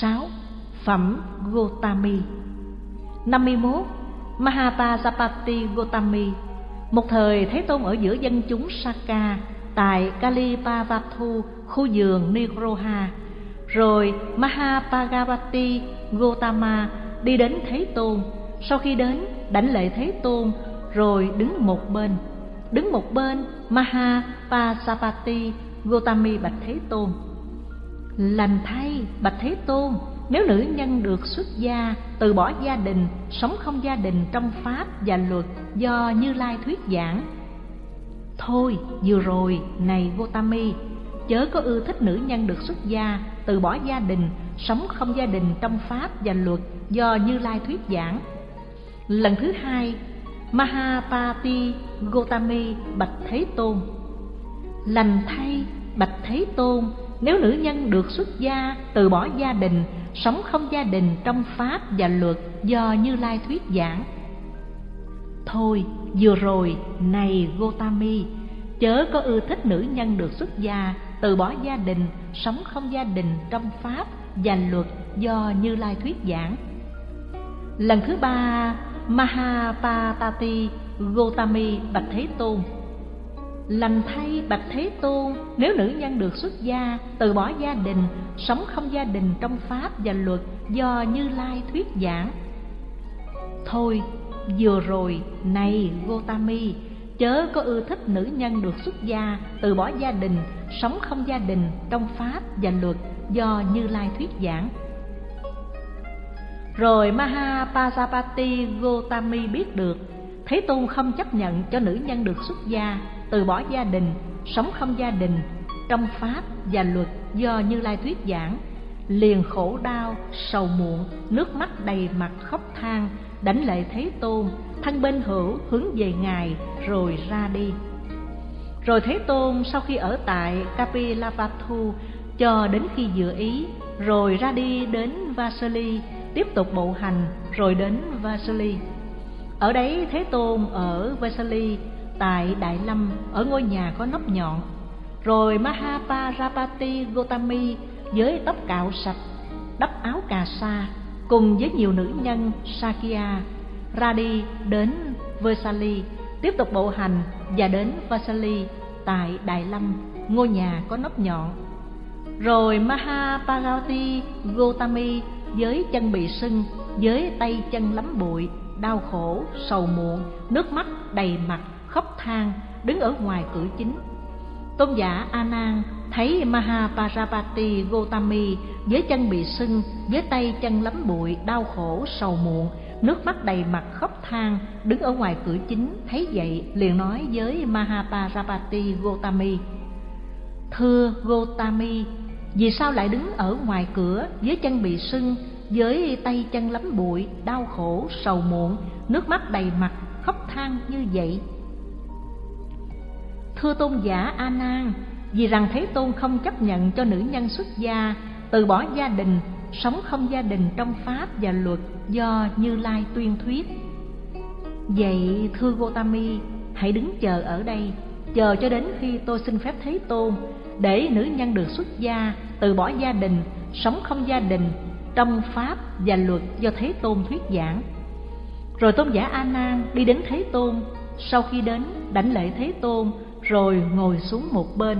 6. Phẩm Gotami 51. Mahapajapati Gotami Một thời Thế Tôn ở giữa dân chúng Saka tại Kalipavathu, khu vườn Nigroha. Rồi Mahapagavati Gotama đi đến Thế Tôn. Sau khi đến, đảnh lễ Thế Tôn, rồi đứng một bên. Đứng một bên, Mahapasapati Gotami bạch Thế Tôn. Lành thay, bạch Thế Tôn, nếu nữ nhân được xuất gia, từ bỏ gia đình, sống không gia đình trong pháp và luật do Như Lai thuyết giảng. Thôi, vừa rồi, này Gotami, chớ có ưa thích nữ nhân được xuất gia, từ bỏ gia đình, sống không gia đình trong pháp và luật do Như Lai thuyết giảng. Lần thứ hai, Mahapati Gotami bạch Thế Tôn. Lành thay, bạch Thế Tôn, nếu nữ nhân được xuất gia, từ bỏ gia đình, sống không gia đình trong pháp và luật do Như Lai thuyết giảng. Thôi, vừa rồi, này Gotami, chớ có ưa thích nữ nhân được xuất gia, từ bỏ gia đình, sống không gia đình trong pháp và luật do Như Lai thuyết giảng. Lần thứ ba, Mahapatati Gotami Bạch Thế Tôn Lành thay Bạch Thế Tôn, nếu nữ nhân được xuất gia, từ bỏ gia đình, sống không gia đình trong pháp và luật do Như Lai thuyết giảng. Thôi, vừa rồi, này Gotami, chớ có ưa thích nữ nhân được xuất gia, từ bỏ gia đình, sống không gia đình trong pháp và luật do Như Lai thuyết giảng. Rồi Mahapajapati Gotami biết được, Thế Tôn không chấp nhận cho nữ nhân được xuất gia, từ bỏ gia đình, sống không gia đình, trong pháp và luật do Như Lai thuyết giảng, liền khổ đau, sầu muộn, nước mắt đầy mặt khóc than, đảnh lệ Thế Tôn, thân bên hữu hướng về Ngài rồi ra đi. Rồi Thế Tôn sau khi ở tại Kapilavatthu cho đến khi dự ý, rồi ra đi đến Vasali, tiếp tục bộ hành rồi đến Vasali. Ở đấy Thế Tôn ở Vasali tại Đại Lâm ở ngôi nhà có nóc nhọn. Rồi Mahaparapati Gotami với tóc cạo sạch, đắp áo cà sa cùng với nhiều nữ nhân Sakya ra đi đến Vesali, tiếp tục bộ hành và đến vesali tại Đại Lâm, ngôi nhà có nóc nhọn. Rồi Mahaparati Gotami với chân bị sưng, với tay chân lắm bụi, đau khổ, sầu muộn, nước mắt đầy mặt, khóc than, đứng ở ngoài cửa chính. Tôn giả A Nan thấy Mahaparapati Gotami với chân bị sưng, với tay chân lắm bụi, đau khổ, sầu muộn, nước mắt đầy mặt khóc than, đứng ở ngoài cửa chính, thấy vậy liền nói với Mahaparapati Gotami: "Thưa Gotami, vì sao lại đứng ở ngoài cửa với chân bị sưng, với tay chân lắm bụi, đau khổ, sầu muộn, nước mắt đầy mặt, khóc than như vậy?" Thưa tôn giả A Nan, vì rằng Thế Tôn không chấp nhận cho nữ nhân xuất gia, từ bỏ gia đình, sống không gia đình trong pháp và luật do Như Lai tuyên thuyết. Vậy thưa Gotami, hãy đứng chờ ở đây, chờ cho đến khi tôi xin phép Thế Tôn để nữ nhân được xuất gia, từ bỏ gia đình, sống không gia đình trong pháp và luật do Thế Tôn thuyết giảng. Rồi tôn giả A Nan đi đến Thế Tôn, sau khi đến đảnh lễ Thế Tôn rồi ngồi xuống một bên.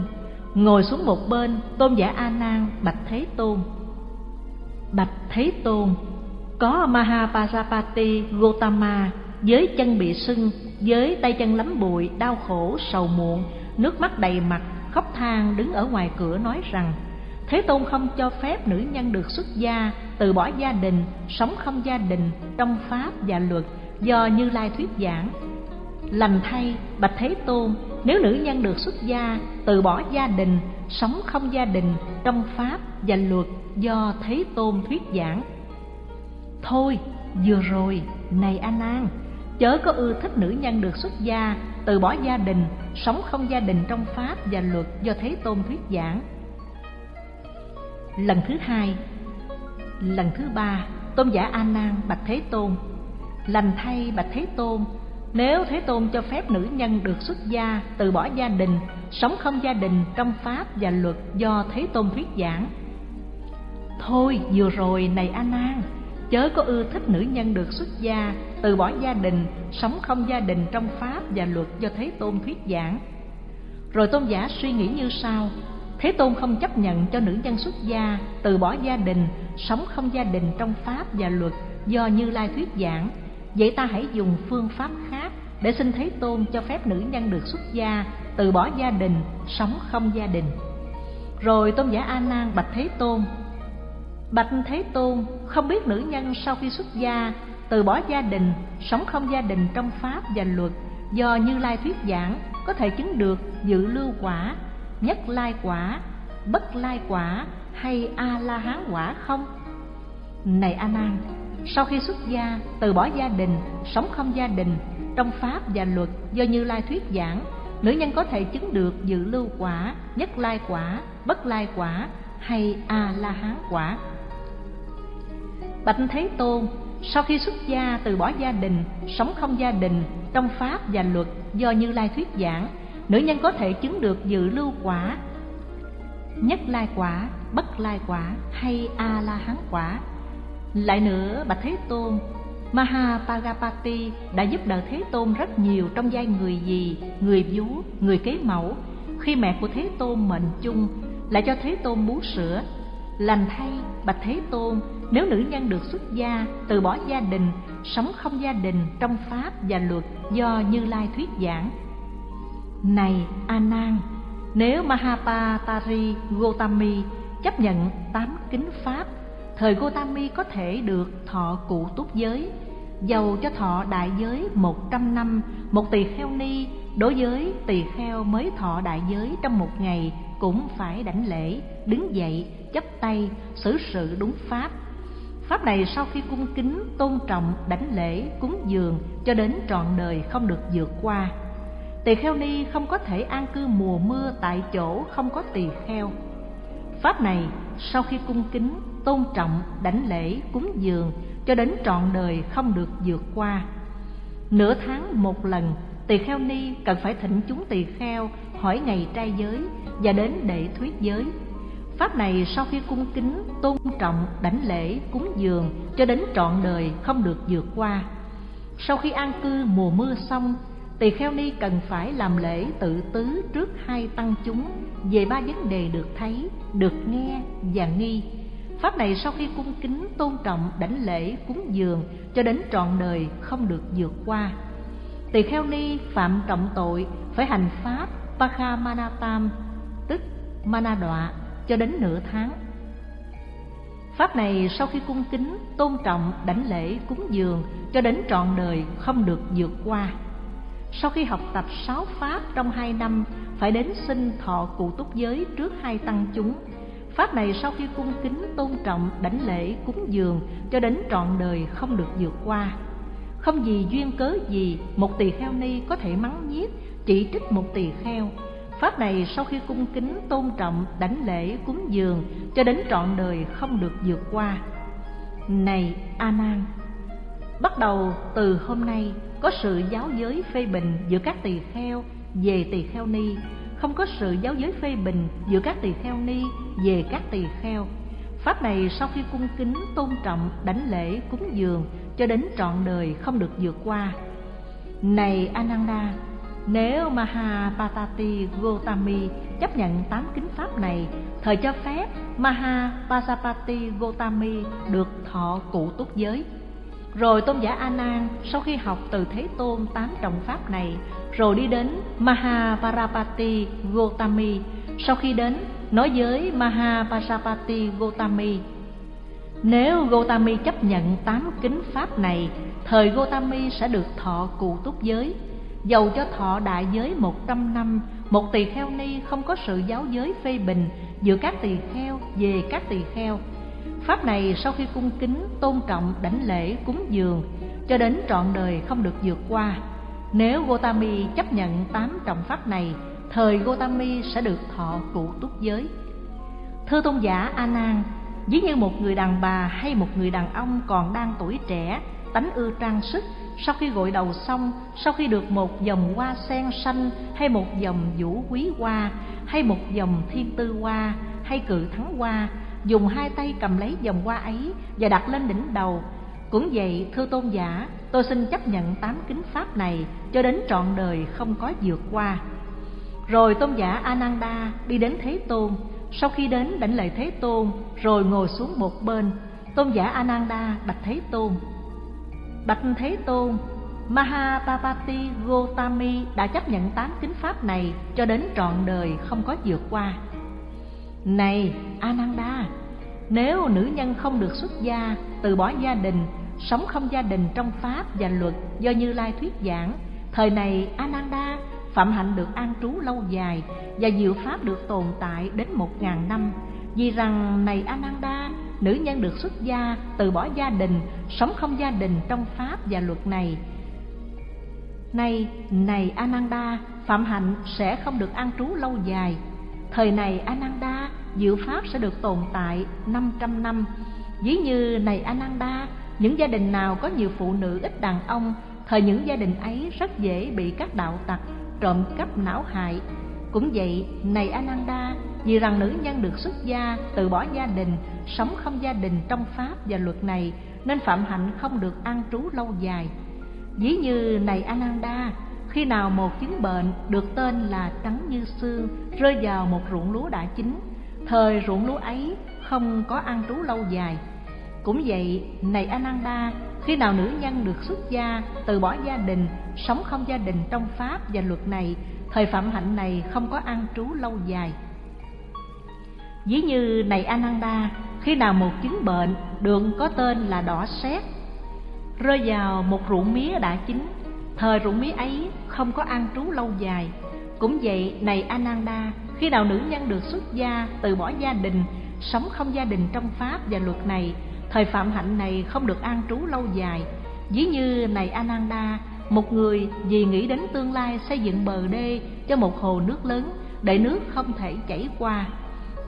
Ngồi xuống một bên, tôn giả A Nan bạch Thế Tôn. Bạch Thế Tôn, có Mahapajapati Gotama với chân bị sưng, với tay chân lắm bụi, đau khổ, sầu muộn, nước mắt đầy mặt, khóc than đứng ở ngoài cửa nói rằng Thế Tôn không cho phép nữ nhân được xuất gia, từ bỏ gia đình, sống không gia đình, trong pháp và luật do Như Lai thuyết giảng. Lành thay, Bạch Thế Tôn, nếu nữ nhân được xuất gia, từ bỏ gia đình, sống không gia đình, trong pháp và luật do Thế Tôn thuyết giảng. Thôi, vừa rồi, này A Nan, chớ có ưa thích nữ nhân được xuất gia, từ bỏ gia đình, sống không gia đình trong pháp và luật do Thế Tôn thuyết giảng. Lần thứ hai, lần thứ ba, tôn giả A Nan bạch Thế Tôn, lành thay bạch Thế Tôn, nếu Thế Tôn cho phép nữ nhân được xuất gia, từ bỏ gia đình, sống không gia đình trong pháp và luật do Thế Tôn thuyết giảng. thôi vừa rồi này a nan chớ có ưa thích nữ nhân được xuất gia từ bỏ gia đình sống không gia đình trong pháp và luật do thế tôn thuyết giảng rồi tôn giả suy nghĩ như sau thế tôn không chấp nhận cho nữ nhân xuất gia từ bỏ gia đình sống không gia đình trong pháp và luật do như lai thuyết giảng vậy ta hãy dùng phương pháp khác để xin thế tôn cho phép nữ nhân được xuất gia, từ bỏ gia đình, sống không gia đình. Rồi tôn giả a nan bạch thế tôn. Bạch thế tôn không biết nữ nhân sau khi xuất gia, từ bỏ gia đình, sống không gia đình trong pháp và luật do như lai thuyết giảng có thể chứng được dự lưu quả, nhất lai quả, bất lai quả hay a la hán quả không? Này a nan sau khi xuất gia, từ bỏ gia đình, sống không gia đình, trong pháp và luật do như lai thuyết giảng, nữ nhân có thể chứng được dự lưu quả, nhất lai quả, bất lai quả hay a la hán quả. Bạch thế tôn, sau khi xuất gia, từ bỏ gia đình, sống không gia đình, trong pháp và luật do như lai thuyết giảng, nữ nhân có thể chứng được dự lưu quả, nhất lai quả, bất lai quả hay a la hán quả lại nữa bạch thế tôn Mahapagapati đã giúp đỡ Thế Tôn rất nhiều trong giai người gì, người vú, người kế mẫu. Khi mẹ của Thế Tôn mệnh chung, lại cho Thế Tôn bú sữa. Lành thay, bạch Thế Tôn, nếu nữ nhân được xuất gia, từ bỏ gia đình, sống không gia đình trong Pháp và luật do Như Lai thuyết giảng. Này A Nan, nếu Mahapatari Gotami chấp nhận tám kính Pháp, thời Gotami có thể được thọ cụ túc giới, dầu cho thọ đại giới một trăm năm, một tỳ kheo ni đối với tỳ kheo mới thọ đại giới trong một ngày cũng phải đảnh lễ, đứng dậy, chấp tay, xử sự đúng pháp. Pháp này sau khi cung kính, tôn trọng, đảnh lễ, cúng dường cho đến trọn đời không được vượt qua. Tỳ kheo ni không có thể an cư mùa mưa tại chỗ không có tỳ kheo. Pháp này sau khi cung kính, tôn trọng, đảnh lễ, cúng dường cho đến trọn đời không được vượt qua. Nửa tháng một lần, tỳ kheo ni cần phải thỉnh chúng tỳ kheo hỏi ngày trai giới và đến để thuyết giới. Pháp này sau khi cung kính, tôn trọng, đảnh lễ, cúng dường cho đến trọn đời không được vượt qua. Sau khi an cư mùa mưa xong, tỳ kheo ni cần phải làm lễ tự tứ trước hai tăng chúng về ba vấn đề được thấy, được nghe và nghi Pháp này sau khi cung kính, tôn trọng, đảnh lễ, cúng dường cho đến trọn đời không được vượt qua. Tỳ kheo ni phạm trọng tội phải hành pháp Pakhamanatam tức mana đọa cho đến nửa tháng. Pháp này sau khi cung kính, tôn trọng, đảnh lễ, cúng dường cho đến trọn đời không được vượt qua. Sau khi học tập sáu pháp trong hai năm, phải đến sinh thọ cụ túc giới trước hai tăng chúng Pháp này sau khi cung kính, tôn trọng, đảnh lễ, cúng dường cho đến trọn đời không được vượt qua. Không vì duyên cớ gì một tỳ kheo ni có thể mắng nhiếc, chỉ trích một tỳ kheo. Pháp này sau khi cung kính, tôn trọng, đảnh lễ, cúng dường cho đến trọn đời không được vượt qua. Này A Nan, bắt đầu từ hôm nay có sự giáo giới phê bình giữa các tỳ kheo về tỳ kheo ni không có sự giáo giới phê bình giữa các tỳ kheo ni về các tỳ kheo. Pháp này sau khi cung kính, tôn trọng, đảnh lễ, cúng dường, cho đến trọn đời không được vượt qua. Này ananda, nếu mahapatati gotami chấp nhận tám kính pháp này, thời cho phép mahapasapati gotami được thọ cụ túc giới. Rồi tôn giả a nan, sau khi học từ thế tôn tám trọng pháp này rồi đi đến Mahaparapati Gotami. Sau khi đến, nói với Mahapasapati Gotami, nếu Gotami chấp nhận tám kính pháp này, thời Gotami sẽ được thọ cụ túc giới. Dầu cho thọ đại giới một trăm năm, một tỳ kheo ni không có sự giáo giới phê bình giữa các tỳ kheo về các tỳ kheo. Pháp này sau khi cung kính, tôn trọng, đảnh lễ, cúng dường, cho đến trọn đời không được vượt qua. Nếu Gotami chấp nhận tám trọng pháp này, thời Gotami sẽ được thọ cụ túc giới. Thưa tôn giả A Nan, ví như một người đàn bà hay một người đàn ông còn đang tuổi trẻ, tánh ưa trang sức, sau khi gội đầu xong, sau khi được một dòng hoa sen xanh hay một dòng vũ quý hoa hay một dòng thiên tư hoa hay cự thắng hoa dùng hai tay cầm lấy dòng hoa ấy và đặt lên đỉnh đầu cũng vậy thưa tôn giả tôi xin chấp nhận tám kính pháp này cho đến trọn đời không có vượt qua. Rồi tôn giả ananda đi đến thế tôn. Sau khi đến đảnh lễ thế tôn rồi ngồi xuống một bên tôn giả ananda bạch thế tôn. Bạch thế tôn Mahapapati Gotami đã chấp nhận tám kính pháp này cho đến trọn đời không có vượt qua. Này Ananda, nếu nữ nhân không được xuất gia, từ bỏ gia đình, sống không gia đình trong pháp và luật do Như Lai thuyết giảng, thời này Ananda phạm hạnh được an trú lâu dài và diệu pháp được tồn tại đến một ngàn năm. Vì rằng này Ananda, nữ nhân được xuất gia, từ bỏ gia đình, sống không gia đình trong pháp và luật này Nay, này Ananda, phạm hạnh sẽ không được an trú lâu dài. Thời này Ananda, diệu pháp sẽ được tồn tại 500 năm. Ví như này Ananda, những gia đình nào có nhiều phụ nữ ít đàn ông, thời những gia đình ấy rất dễ bị các đạo tặc trộm cắp não hại. Cũng vậy, này Ananda, vì rằng nữ nhân được xuất gia, từ bỏ gia đình, sống không gia đình trong pháp và luật này, nên phạm hạnh không được an trú lâu dài. Ví như này Ananda, khi nào một chứng bệnh được tên là trắng như xương rơi vào một ruộng lúa đã chín, thời ruộng lúa ấy không có ăn trú lâu dài. Cũng vậy, này Ananda, khi nào nữ nhân được xuất gia, từ bỏ gia đình, sống không gia đình trong pháp và luật này, thời phạm hạnh này không có ăn trú lâu dài. Ví như này Ananda, khi nào một chứng bệnh được có tên là đỏ sét rơi vào một ruộng mía đã chín thời ruộng mía ấy không có ăn trú lâu dài cũng vậy này ananda khi nào nữ nhân được xuất gia từ bỏ gia đình sống không gia đình trong pháp và luật này thời phạm hạnh này không được an trú lâu dài ví như này ananda một người vì nghĩ đến tương lai xây dựng bờ đê cho một hồ nước lớn để nước không thể chảy qua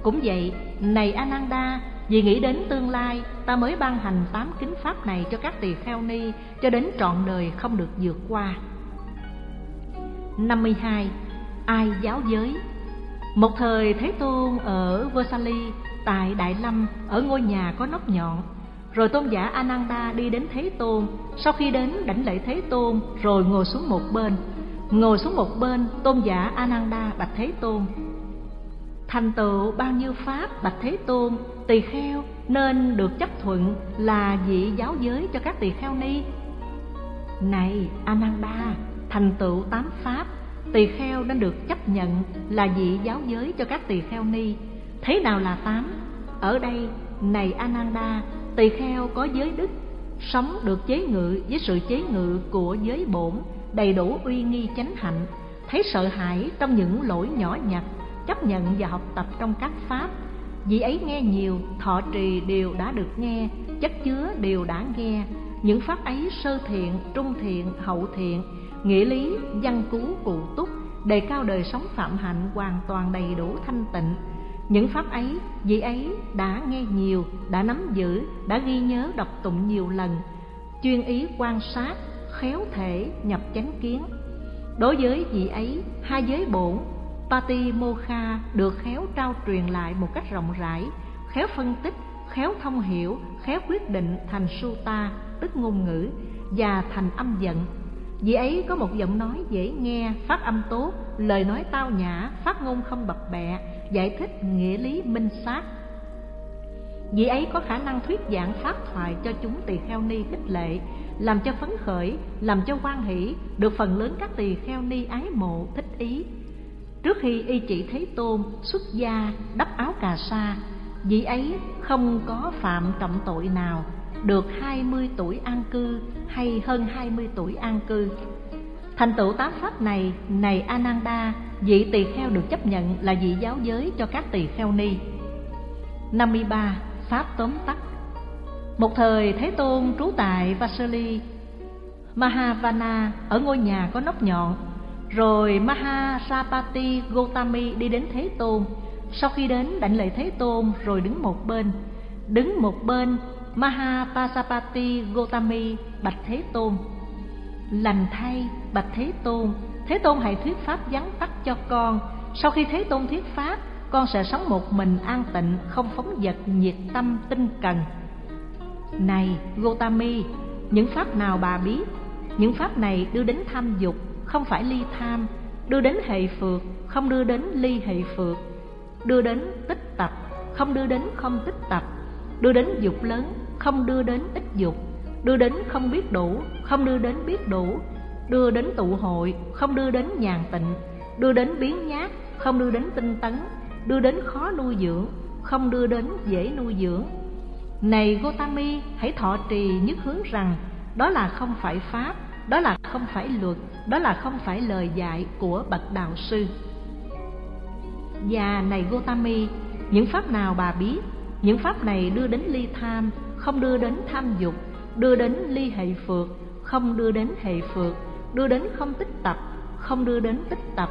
cũng vậy này ananda vì nghĩ đến tương lai, ta mới ban hành tám kính pháp này cho các tỳ kheo ni cho đến trọn đời không được vượt qua. 52. Ai giáo giới một thời Thế Tôn ở Versailles tại Đại Lâm, ở ngôi nhà có nóc nhọn. Rồi tôn giả Ananda đi đến Thế Tôn, sau khi đến đảnh lễ Thế Tôn, rồi ngồi xuống một bên. Ngồi xuống một bên, tôn giả Ananda bạch Thế Tôn, thành tựu bao nhiêu pháp bạch thế tôn tỳ kheo nên được chấp thuận là vị giáo giới cho các tỳ kheo ni này ananda thành tựu tám pháp tỳ kheo nên được chấp nhận là vị giáo giới cho các tỳ kheo ni. Thế nào là tám? Ở đây, này ananda, tỳ kheo có giới đức, sống được chế ngự với sự chế ngự của giới bổn, đầy đủ uy nghi chánh hạnh. Thấy sợ hãi trong những lỗi nhỏ nhặt, chấp nhận và học tập trong các pháp. Vị ấy nghe nhiều, thọ trì đều đã được nghe, chất chứa đều đã nghe. Những pháp ấy sơ thiện, trung thiện, hậu thiện nghĩa lý văn cú cụ túc đề cao đời sống phạm hạnh hoàn toàn đầy đủ thanh tịnh. Những pháp ấy vị ấy đã nghe nhiều đã nắm giữ đã ghi nhớ đọc tụng nhiều lần. Chuyên ý quan sát khéo thể nhập chánh kiến. Đối với vị ấy hai giới bổn Pati Mokha được khéo trao truyền lại một cách rộng rãi, khéo phân tích, khéo thông hiểu, khéo quyết định thành suta tức ngôn ngữ, và thành âm giận. Vị ấy có một giọng nói dễ nghe, phát âm tốt, lời nói tao nhã, phát ngôn không bập bẹ, giải thích nghĩa lý minh xác. Vị ấy có khả năng thuyết giảng pháp thoại cho chúng tỳ kheo ni khích lệ, làm cho phấn khởi, làm cho quan hỷ, được phần lớn các tỳ kheo ni ái mộ, thích ý, Trước khi y chỉ Thế Tôn xuất gia đắp áo cà sa, vị ấy không có phạm trọng tội nào, được hai mươi tuổi an cư hay hơn hai mươi tuổi an cư. Thành tựu tám pháp này, này Ananda, vị tỳ kheo được chấp nhận là vị giáo giới cho các tỳ kheo ni. 53. Pháp tóm tắt Một thời Thế Tôn trú tại Vasali, Mahavana ở ngôi nhà có nóc nhọn rồi Mahasapati Gotami đi đến Thế Tôn Sau khi đến đảnh lễ Thế Tôn rồi đứng một bên Đứng một bên Mahapasapati Gotami bạch Thế Tôn. Lành thay bạch Thế Tôn. Thế Tôn hãy thuyết pháp vắn tắt cho con. Sau khi Thế Tôn thuyết pháp con sẽ sống một mình an tịnh không phóng vật nhiệt tâm tinh cần. Này gotami những pháp nào bà biết? Những pháp này đưa đến tham dục không phải ly tham. Đưa đến hệ phược, không đưa đến ly hệ phược; đưa đến tích tập không đưa đến không tích tập. Đưa đến dục lớn không đưa đến ích dục đưa đến không biết đủ không đưa đến biết đủ đưa đến tụ hội không đưa đến nhàn tịnh đưa đến biến nhát không đưa đến tinh tấn đưa đến khó nuôi dưỡng không đưa đến dễ nuôi dưỡng này gotami hãy thọ trì nhất hướng rằng đó là không phải pháp đó là không phải luật đó là không phải lời dạy của bậc đạo sư và này gotami những pháp nào bà biết những pháp này đưa đến ly tham không đưa đến tham dục đưa đến ly hệ phược, không đưa đến hệ phược, đưa đến không tích tập không đưa đến tích tập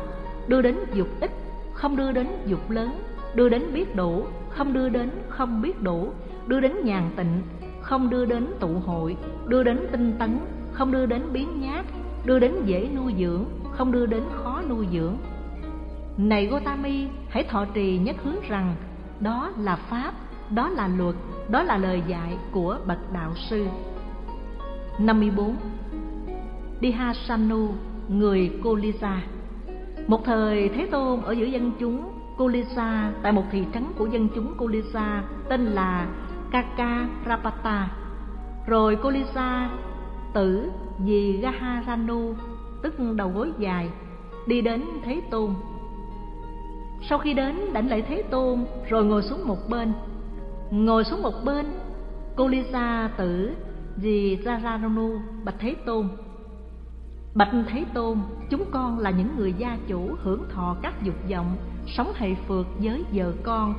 đưa đến dục ít không đưa đến dục lớn đưa đến biết đủ không đưa đến không biết đủ đưa đến nhàn tịnh không đưa đến tụ hội đưa đến tinh tấn không đưa đến biến nhát đưa đến dễ nuôi dưỡng không đưa đến khó nuôi dưỡng này gotami hãy thọ trì nhất hướng rằng đó là pháp đó là luật đó là lời dạy của bậc đạo sư 54 Dihasanu, người Kolisa Một thời Thế Tôn ở giữa dân chúng Kolisa tại một thị trấn của dân chúng Kolisa tên là Kaka Rapata. Rồi Kolisa tử vì Gaharanu, tức đầu gối dài, đi đến Thế Tôn. Sau khi đến đảnh lễ Thế Tôn rồi ngồi xuống một bên. Ngồi xuống một bên, cô Lisa tử dì Gaharanu bạch Thế Tôn. Bạch Thế Tôn, chúng con là những người gia chủ hưởng thọ các dục vọng, sống hệ phượt với vợ con.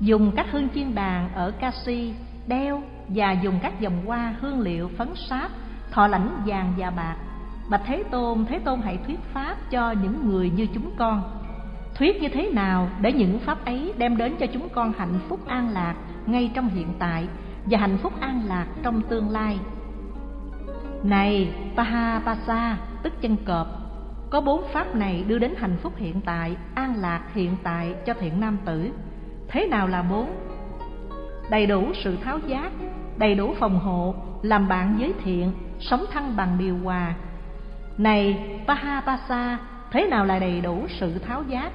Dùng các hương chiên đàn ở Kasi, đeo và dùng các dòng hoa hương liệu phấn sáp, thọ lãnh vàng và bạc. Bạch Thế Tôn, Thế Tôn hãy thuyết pháp cho những người như chúng con. Thuyết như thế nào để những pháp ấy đem đến cho chúng con hạnh phúc an lạc ngay trong hiện tại và hạnh phúc an lạc trong tương lai. Này Pahapasa, tức chân cọp, có bốn pháp này đưa đến hạnh phúc hiện tại, an lạc hiện tại cho thiện nam tử. Thế nào là bốn? Đầy đủ sự tháo giác, đầy đủ phòng hộ, làm bạn với thiện, sống thăng bằng điều hòa. Này Pahapasa, thế nào là đầy đủ sự tháo giác?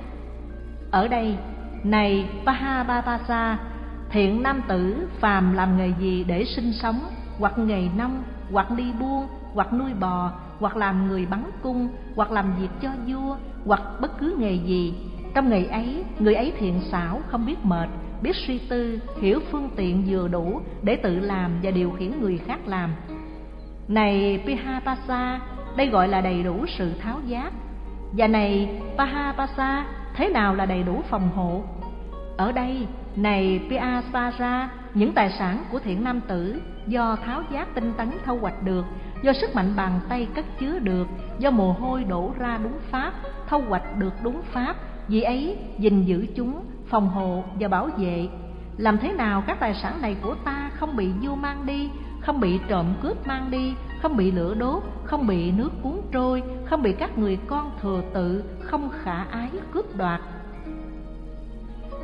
Ở đây, này Pahapasa, thiện nam tử phàm làm nghề gì để sinh sống, hoặc nghề nông, hoặc đi buôn, hoặc nuôi bò, hoặc làm người bắn cung, hoặc làm việc cho vua, hoặc bất cứ nghề gì. Trong nghề ấy, người ấy thiện xảo, không biết mệt, biết suy tư, hiểu phương tiện vừa đủ để tự làm và điều khiển người khác làm. Này Pihapasa, đây gọi là đầy đủ sự tháo giác. Và này Pahapasa, thế nào là đầy đủ phòng hộ? Ở đây, này Piasara, những tài sản của thiện nam tử do tháo giác tinh tấn thâu hoạch được, do sức mạnh bàn tay cất chứa được, do mồ hôi đổ ra đúng pháp, thâu hoạch được đúng pháp, vì ấy gìn giữ chúng, phòng hộ và bảo vệ. Làm thế nào các tài sản này của ta không bị vua mang đi, không bị trộm cướp mang đi, không bị lửa đốt, không bị nước cuốn trôi, không bị các người con thừa tự, không khả ái cướp đoạt.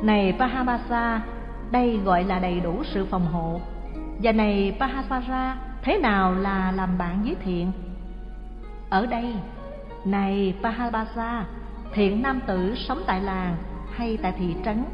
Này Pahamasa, đây gọi là đầy đủ sự phòng hộ. Và này Pahasara, thế nào là làm bạn với thiện? Ở đây, này Pahabasa, thiện nam tử sống tại làng hay tại thị trấn,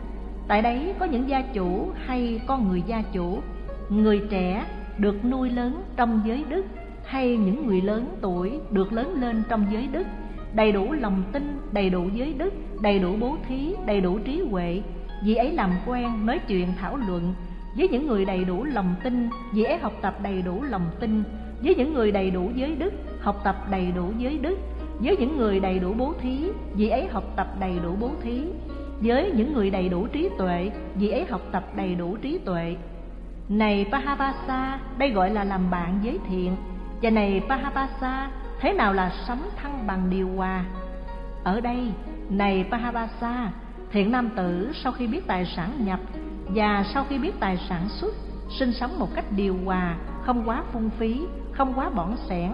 tại đấy có những gia chủ hay con người gia chủ, người trẻ được nuôi lớn trong giới đức hay những người lớn tuổi được lớn lên trong giới đức, đầy đủ lòng tin, đầy đủ giới đức, đầy đủ bố thí, đầy đủ trí huệ, vì ấy làm quen nói chuyện thảo luận với những người đầy đủ lòng tin vì ấy học tập đầy đủ lòng tin với những người đầy đủ giới đức học tập đầy đủ giới đức với những người đầy đủ bố thí vì ấy học tập đầy đủ bố thí với những người đầy đủ trí tuệ vì ấy học tập đầy đủ trí tuệ này Pahavasa, đây gọi là làm bạn với thiện. Và này Pahavasa, thế nào là sống thăng bằng điều hòa? Ở đây, này Pahavasa, thiện nam tử sau khi biết tài sản nhập và sau khi biết tài sản xuất sinh sống một cách điều hòa không quá phung phí không quá bỏng sẻn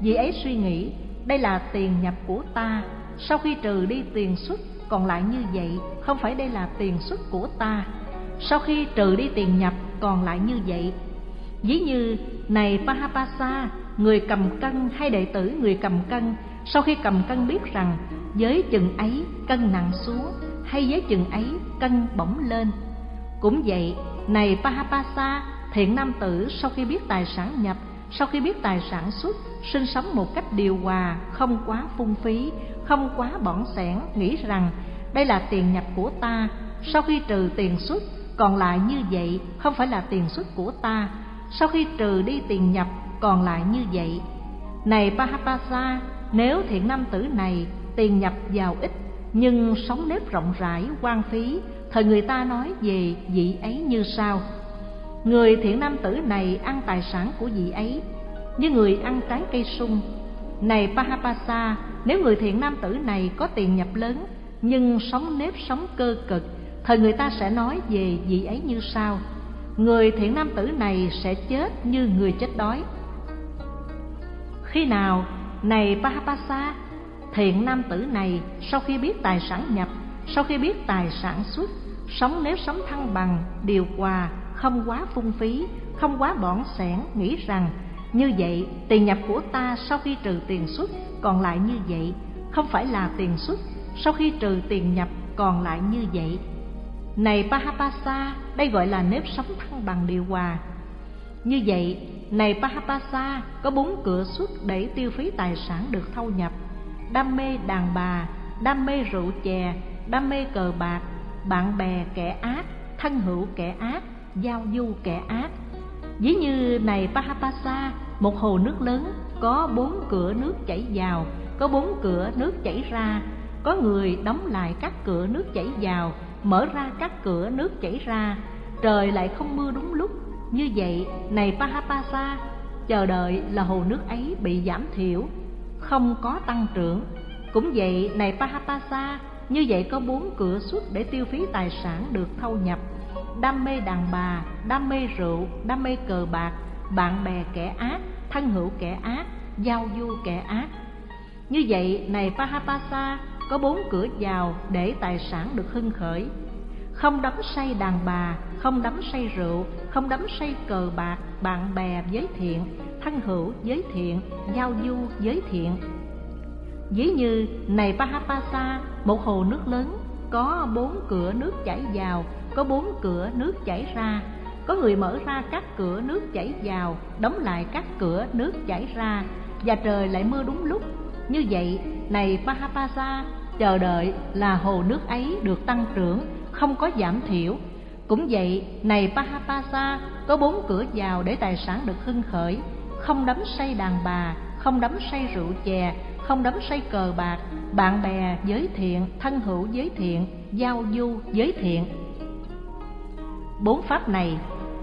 vì ấy suy nghĩ đây là tiền nhập của ta. Sau khi trừ đi tiền xuất còn lại như vậy không phải đây là tiền xuất của ta. Sau khi trừ đi tiền nhập còn lại như vậy. Ví như này Pahapasa, người cầm cân hay đệ tử người cầm cân, sau khi cầm cân biết rằng với chừng ấy cân nặng xuống hay với chừng ấy cân bỗng lên. Cũng vậy, này Pahapasa, thiện nam tử sau khi biết tài sản nhập, sau khi biết tài sản xuất, sinh sống một cách điều hòa, không quá phung phí, không quá bỏng sẻn nghĩ rằng đây là tiền nhập của ta. Sau khi trừ tiền xuất còn lại như vậy, không phải là tiền xuất của ta. Sau khi trừ đi tiền nhập, còn lại như vậy. Này Pahapasa nếu thiện nam tử này tiền nhập vào ít, nhưng sống nếp rộng rãi quan phí, thời người ta nói về vị ấy như sau. Người thiện nam tử này ăn tài sản của vị ấy, như người ăn trái cây sung. Này Pahapasa nếu người thiện nam tử này có tiền nhập lớn, nhưng sống nếp sống cơ cực thời người ta sẽ nói về vị ấy như sau. Người thiện nam tử này sẽ chết như người chết đói. Khi nào, này Pahapasa, thiện nam tử này sau khi biết tài sản nhập, sau khi biết tài sản xuất, sống nếu sống thăng bằng, điều hòa, không quá phung phí, không quá bỏn sẻn, nghĩ rằng như vậy tiền nhập của ta sau khi trừ tiền xuất còn lại như vậy, không phải là tiền xuất, sau khi trừ tiền nhập còn lại như vậy này Pahapasa, đây gọi là nếp sống thăng bằng điều hòa. Như vậy, này Pahapasa, có bốn cửa xuất để tiêu phí tài sản được thâu nhập. Đam mê đàn bà, đam mê rượu chè, đam mê cờ bạc, bạn bè kẻ ác, thân hữu kẻ ác, giao du kẻ ác. Ví như này Pahapasa, một hồ nước lớn, có bốn cửa nước chảy vào, có bốn cửa nước chảy ra, có người đóng lại các cửa nước chảy vào mở ra các cửa nước chảy ra. Trời lại không mưa đúng lúc. Như vậy, này Pahapasa, chờ đợi là hồ nước ấy bị giảm thiểu, không có tăng trưởng. Cũng vậy, này Pahapasa, như vậy có bốn cửa xuất để tiêu phí tài sản được thâu nhập. Đam mê đàn bà, đam mê rượu, đam mê cờ bạc, bạn bè kẻ ác, thân hữu kẻ ác, giao du kẻ ác. Như vậy, này Pahapasa có bốn cửa vào để tài sản được hưng khởi. Không đắm say đàn bà, không đắm say rượu, không đắm say cờ bạc, bạn bè giới thiện, thân hữu giới thiện, giao du giới thiện. Ví như này Pahapasa một hồ nước lớn, có bốn cửa nước chảy vào, có bốn cửa nước chảy ra. Có người mở ra các cửa nước chảy vào, đóng lại các cửa nước chảy ra, và trời lại mưa đúng lúc. Như vậy này Pahapasa chờ đợi là hồ nước ấy được tăng trưởng, không có giảm thiểu. Cũng vậy, này Pahapasa, có bốn cửa vào để tài sản được hưng khởi. Không đắm say đàn bà, không đắm say rượu chè, không đắm say cờ bạc, bạn bè giới thiện, thân hữu giới thiện, giao du giới thiện. Bốn pháp này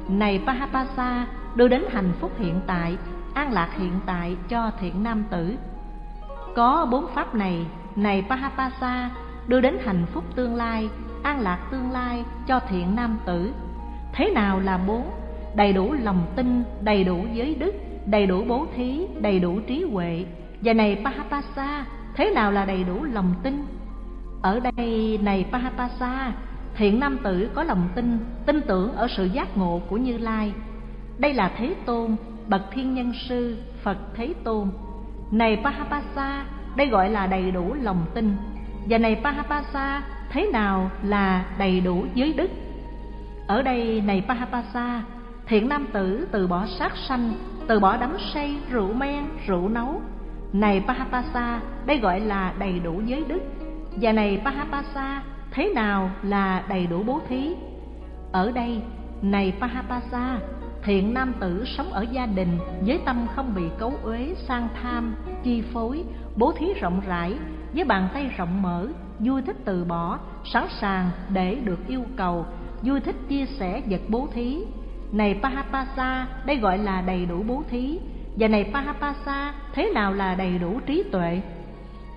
này Pahapasa, đưa đến hạnh phúc hiện tại, an lạc hiện tại cho thiện nam tử. Có bốn pháp này này Pahapasa, đưa đến hạnh phúc tương lai, an lạc tương lai cho thiện nam tử. Thế nào là bốn? Đầy đủ lòng tin, đầy đủ giới đức, đầy đủ bố thí, đầy đủ trí huệ. Và này Pahapasa, thế nào là đầy đủ lòng tin? Ở đây, này Pahapasa, thiện nam tử có lòng tin tin tưởng ở sự giác ngộ của như lai. Đây là thế tôn, bậc thiên nhân sư phật thế tôn. Này Pahapasa đây gọi là đầy đủ lòng tin. Và này Pahapasa, thế nào là đầy đủ giới đức? Ở đây này Pahapasa, thiện nam tử từ bỏ sát sanh, từ bỏ đắm say, rượu men, rượu nấu. Này Pahapasa, đây gọi là đầy đủ giới đức. Và này Pahapasa, thế nào là đầy đủ bố thí? Ở đây, này Pahapasa, thiện nam tử sống ở gia đình với tâm không bị cấu uế, sang tham, chi phối bố thí rộng rãi, với bàn tay rộng mở, vui thích từ bỏ, sẵn sàng để được yêu cầu, vui thích chia sẻ vật bố thí. Này Pahapasa, đây gọi là đầy đủ bố thí. Và này Pahapasa, thế nào là đầy đủ trí tuệ?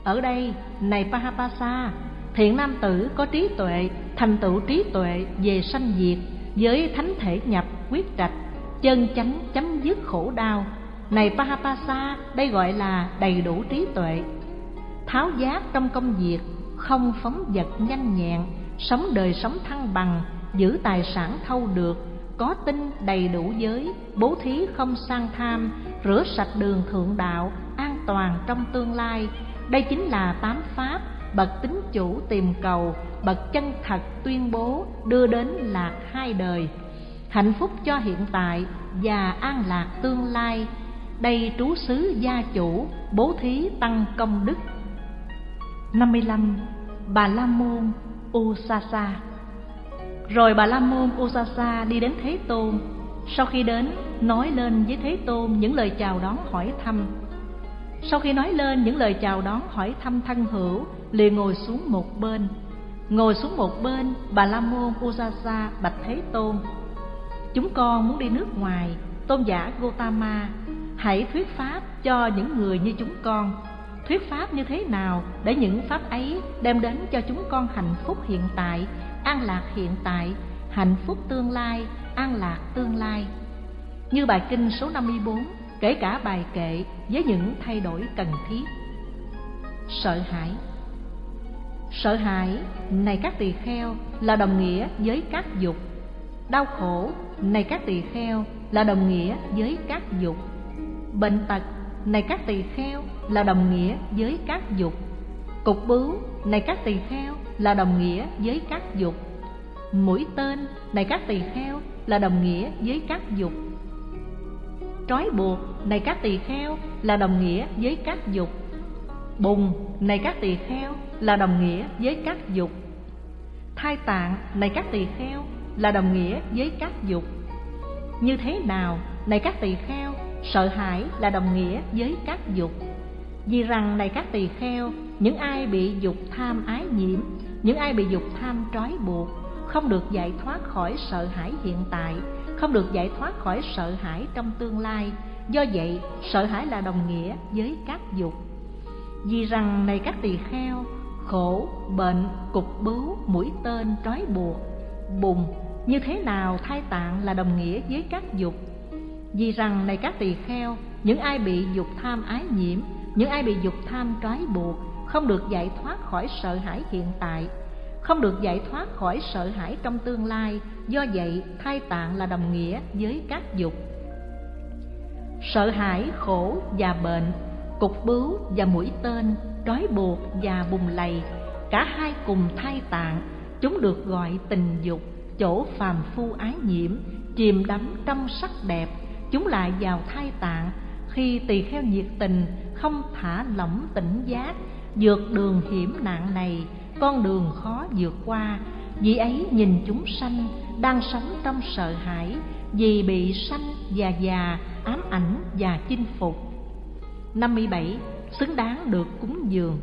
Ở đây, này Pahapasa, thiện nam tử có trí tuệ, thành tựu trí tuệ về sanh diệt, với thánh thể nhập, quyết trạch, chân chánh chấm dứt khổ đau này Pahapasa, đây gọi là đầy đủ trí tuệ. Tháo giác trong công việc, không phóng vật nhanh nhẹn, sống đời sống thăng bằng, giữ tài sản thâu được, có tinh đầy đủ giới, bố thí không sang tham, rửa sạch đường thượng đạo, an toàn trong tương lai. Đây chính là tám pháp bậc tính chủ tìm cầu, bậc chân thật tuyên bố đưa đến lạc hai đời. Hạnh phúc cho hiện tại và an lạc tương lai đây trú xứ gia chủ bố thí tăng công đức. 55. Bà La Môn Usasa. Rồi bà La Môn Usasa đi đến Thế Tôn. Sau khi đến, nói lên với Thế Tôn những lời chào đón hỏi thăm. Sau khi nói lên những lời chào đón hỏi thăm thân hữu liền ngồi xuống một bên. Ngồi xuống một bên, bà La Môn Usasa bạch Thế Tôn. Chúng con muốn đi nước ngoài, tôn giả Gotama Hãy thuyết pháp cho những người như chúng con. Thuyết pháp như thế nào để những pháp ấy đem đến cho chúng con hạnh phúc hiện tại, an lạc hiện tại, hạnh phúc tương lai, an lạc tương lai? Như bài kinh số 54, kể cả bài kệ với những thay đổi cần thiết. Sợ hãi. Sợ hãi, này các tỳ kheo, là đồng nghĩa với các dục. Đau khổ, này các tỳ kheo, là đồng nghĩa với các dục. Bệnh tật, này các tỳ kheo, là đồng nghĩa với các dục. Cục bướu, này các tỳ kheo, là đồng nghĩa với các dục. Mũi tên, này các tỳ kheo, là đồng nghĩa với các dục. Trói buộc, này các tỳ kheo, là đồng nghĩa với các dục. Bùng, này các tỳ kheo, là đồng nghĩa với các dục. Thai tạng, này các tỳ kheo, là đồng nghĩa với các dục. Như thế nào, này các tỳ kheo, sợ hãi là đồng nghĩa với các dục. Vì rằng này các tỳ kheo, những ai bị dục tham ái nhiễm, những ai bị dục tham trói buộc, không được giải thoát khỏi sợ hãi hiện tại, không được giải thoát khỏi sợ hãi trong tương lai. Do vậy, sợ hãi là đồng nghĩa với các dục. Vì rằng này các tỳ kheo, khổ, bệnh, cục bướu, mũi tên trói buộc bùng như thế nào thai tạng là đồng nghĩa với các dục? Vì rằng này các tỳ kheo, những ai bị dục tham ái nhiễm, những ai bị dục tham trói buộc, không được giải thoát khỏi sợ hãi hiện tại. Không được giải thoát khỏi sợ hãi trong tương lai, do vậy thai tạng là đồng nghĩa với các dục. Sợ hãi, khổ và bệnh, cục bướu và mũi tên, trói buộc và bùng lầy, cả hai cùng thai tạng, chúng được gọi tình dục, chỗ phàm phu ái nhiễm, chìm đắm trong sắc đẹp chúng lại vào thai tạng. Khi tỳ kheo nhiệt tình, không thả lỏng tỉnh giác, vượt đường hiểm nạn này, con đường khó vượt qua. Vì ấy nhìn chúng sanh, đang sống trong sợ hãi, vì bị sanh và già, ám ảnh và chinh phục. 57. Xứng đáng được cúng dường.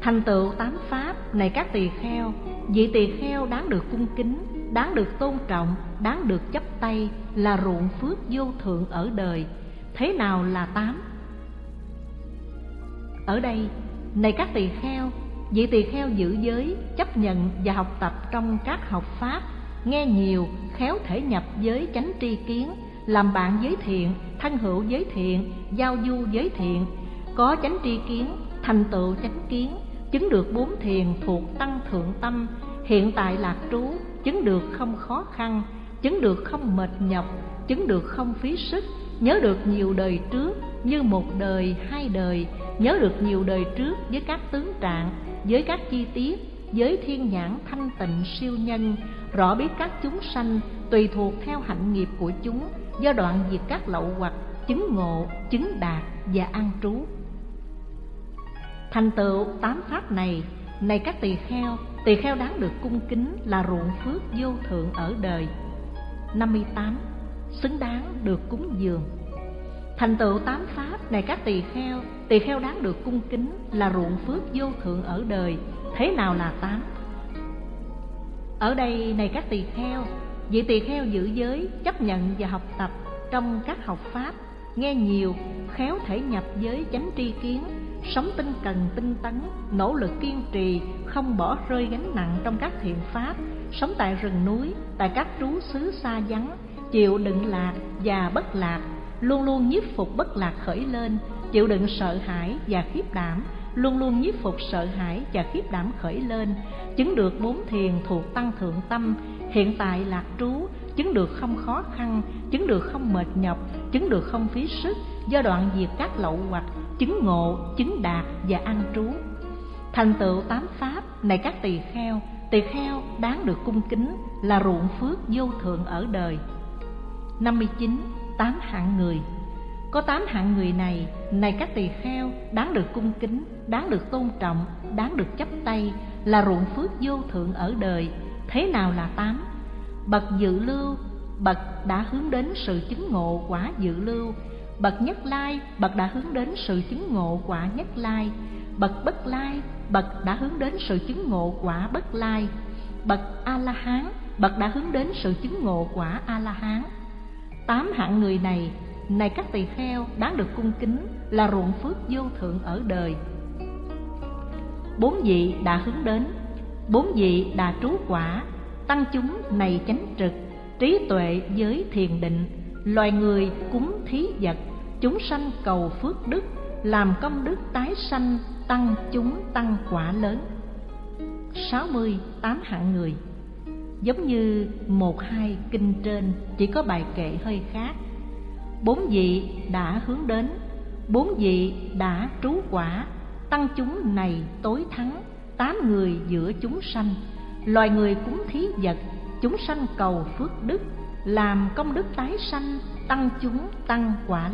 Thành tựu tám pháp này các tỳ kheo, Vị tỳ kheo đáng được cung kính. Đáng được tôn trọng Đáng được chấp tay Là ruộng phước vô thượng ở đời Thế nào là tám? Ở đây, này các tỳ kheo Vị tỳ kheo giữ giới Chấp nhận và học tập trong các học pháp Nghe nhiều, khéo thể nhập giới chánh tri kiến Làm bạn giới thiện, thân hữu giới thiện Giao du giới thiện Có chánh tri kiến, thành tựu chánh kiến chứng được bốn thiền thuộc tăng thượng tâm hiện tại lạc trú chứng được không khó khăn, chứng được không mệt nhọc, chứng được không phí sức. Nhớ được nhiều đời trước như một đời, hai đời. Nhớ được nhiều đời trước với các tướng trạng, với các chi tiết, với thiên nhãn thanh tịnh siêu nhân. Rõ biết các chúng sanh tùy thuộc theo hạnh nghiệp của chúng, do đoạn diệt các lậu hoặc chứng ngộ, chứng đạt và an trú. Thành tựu tám pháp này này các tỳ kheo Tỳ kheo đáng được cung kính là ruộng phước vô thượng ở đời 58. Xứng đáng được cúng dường Thành tựu tám pháp, này các tỳ kheo Tỳ kheo đáng được cung kính là ruộng phước vô thượng ở đời Thế nào là tám? Ở đây, này các tỳ kheo, Vị tỳ kheo giữ giới, chấp nhận và học tập trong các học pháp Nghe nhiều, khéo thể nhập giới chánh tri kiến sống tinh cần tinh tấn nỗ lực kiên trì không bỏ rơi gánh nặng trong các thiện pháp sống tại rừng núi tại các trú xứ xa vắng chịu đựng lạc và bất lạc luôn luôn nhiếp phục bất lạc khởi lên chịu đựng sợ hãi và khiếp đảm luôn luôn nhiếp phục sợ hãi và khiếp đảm khởi lên. Chứng được bốn thiền thuộc tăng thượng tâm hiện tại lạc trú chứng được không khó khăn chứng được không mệt nhọc chứng được không phí sức do đoạn diệt các lậu hoặc chứng ngộ chứng đạt và an trú thành tựu tám pháp này các tỳ kheo tỳ kheo đáng được cung kính là ruộng phước vô thượng ở đời 59. Tám hạng người Có tám hạng người này, này các tỳ kheo, đáng được cung kính, đáng được tôn trọng, đáng được chấp tay, là ruộng phước vô thượng ở đời. Thế nào là tám? Bậc dự lưu, bậc đã hướng đến sự chứng ngộ quả dự lưu, bậc nhất lai, bậc đã hướng đến sự chứng ngộ quả nhất lai, bậc bất lai, bậc đã hướng đến sự chứng ngộ quả bất lai, bậc a la hán, bậc đã hướng đến sự chứng ngộ quả a la hán tám hạng người này này các tỳ kheo đáng được cung kính là ruộng phước vô thượng ở đời. Bốn vị đã hướng đến bốn vị đã trú quả tăng chúng này chánh trực trí tuệ giới thiền định, loài người cúng thí vật, chúng sanh cầu phước đức, làm công đức tái sanh, tăng chúng tăng quả lớn. Sáu mươi tám hạng người. Giống như một hai kinh trên, chỉ có bài kệ hơi khác. Bốn vị đã hướng đến, bốn vị đã trú quả, tăng chúng này tối thắng, tám người giữa chúng sanh. Loài người cúng thí vật chúng sanh cầu phước đức làm công đức tái sanh tăng chúng tăng quả